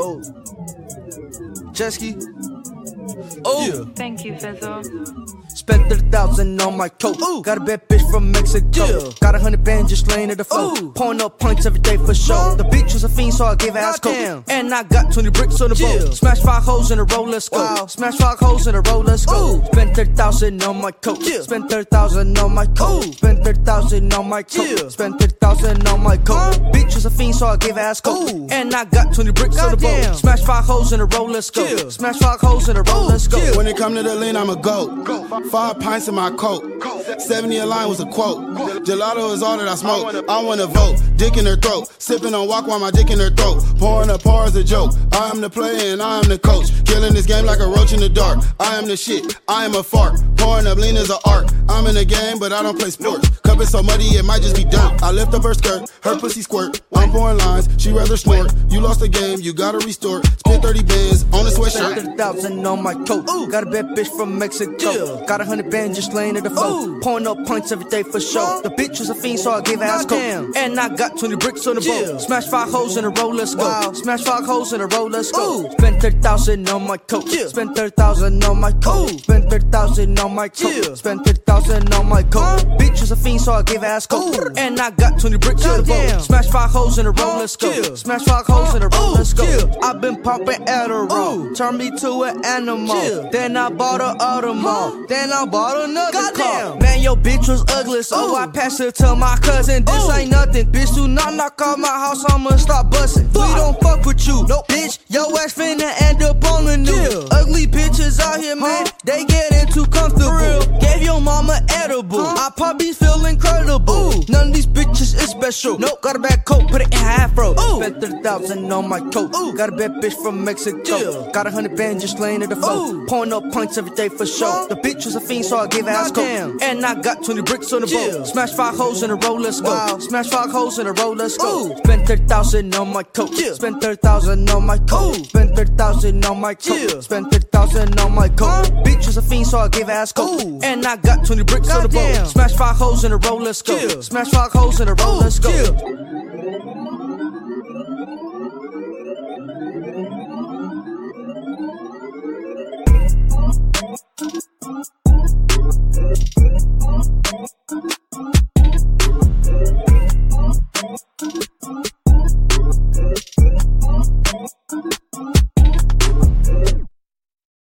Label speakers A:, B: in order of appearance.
A: Oh. Ski.
B: Oh.
A: Yeah.
C: Thank you, Fizzle.
A: Spent 30,000 on my coat.
B: Ooh.
A: Got a bad bitch from Mexico.
B: Yeah.
A: Got a hundred bands just laying at the floor.
B: Ooh.
A: Pouring up points every day for sure. The bitch was a fiend, so I gave her ass
B: Goddamn.
A: coat. And I got 20 bricks on the
B: Yeah.
A: boat. Smash five holes in a roll, let's go.
B: Wow.
A: Smash five holes in a roll, let's go.
B: Ooh.
A: Spent 30,000 on my coat.
B: Yeah.
A: Spent 30,000 on my coat.
B: Ooh.
A: Spent 30,000 on my coat.
B: Yeah.
A: Spent 30,000 on my coat.
B: Huh?
A: Bitch was a fiend, so I gave her ass coat.
B: Ooh.
A: And I got 20 bricks on the
B: Goddamn.
A: boat. Smash five holes in a roll, let's go.
B: Yeah.
A: Smash five holes in a roll, Let's go.
D: When it come to the lean, I'm a goat. Five pints in my coat. 70 a line was a quote. Gelato is all that I smoke. I wanna vote. Dick in her throat. Sipping on Wock while my dick in her throat. Pouring up par is a joke. I am the player and I am the coach. Killing this game like a roach in the dark. I am the shit. I am a fart. Pouring up lean is a art. I'm in the game, but I don't play sports. Cup is so muddy, it might just be dirt. I lift up her skirt. Her pussy squirt. I'm pouring lines. She rather snort. You lost the game. You gotta restore. Spent 30 bands on a sweatshirt.
A: Spent 30,000 on my coat. Got a bad bitch from Mexico.
B: Yeah.
A: Got a hundred bands just laying at the floor.
B: Ooh.
A: Pouring up points every day for sure. The bitch was a fiend, so I gave her ass coat. And I got 20 bricks on the boat. Smash five holes in a roll, let's go. Smash five holes in a roll, let's go.
B: Ooh.
A: Spent 30,000 on my coat. Spent 30,000 on my coat.
B: Spend
A: Spent 30,000 on my coat.
B: Spend
A: Spent 30,000 on my coat. Bitch was a fiend, so I her ass coat. And I got 20 bricks on the boat. Smash five holes in a
B: Huh?
A: let's go. Smash five holes in a
B: Ooh.
A: let's go. I've been popping Adderall. Turn me to an animal. Then I bought a Audemars. Then I bought another car. Man, your bitch was ugly, so
B: Ooh.
A: I passed it to my cousin. This
B: Ooh.
A: ain't nothing. Bitch, do not knock on my house, I'ma stop busting. We don't fuck with you.
B: Nope.
A: Bitch, your ass finna end up on the news.
B: Yeah.
A: Ugly bitches out here, man.
B: Huh?
A: They getting too comfortable. Gave your mama edible.
B: Huh?
A: I probably feel incredible.
B: Ooh.
A: None special.
B: Nope.
A: Got a bad coat, put it in half afro.
B: Ooh.
A: Spent 30,000 on my coat.
B: Ooh.
A: Got a bad bitch from Mexico.
B: Yeah.
A: Got a hundred bands just laying in the floor. Pouring up points every day for sure. The bitch was a fiend, so I gave her ass coat. And I got 20 bricks on the
B: Yeah.
A: boat. Smash five holes in a row, let's go.
B: Wow.
A: Smash five holes in a row, let's go.
B: Ooh.
A: Spent 30,000 on my coat.
B: Yeah.
A: Spent 30,000 on my coat.
B: Ooh.
A: Spent 30,000 on my coat.
B: Yeah.
A: Spent 30,000 on my coat.
B: Huh?
A: Bitch was a fiend, so I gave her ass coat.
B: Ooh.
A: And I got 20 bricks on the boat. Smash five holes in a row, let's go.
B: Yeah.
A: Smash five holes in a row, let's go.
B: yeah.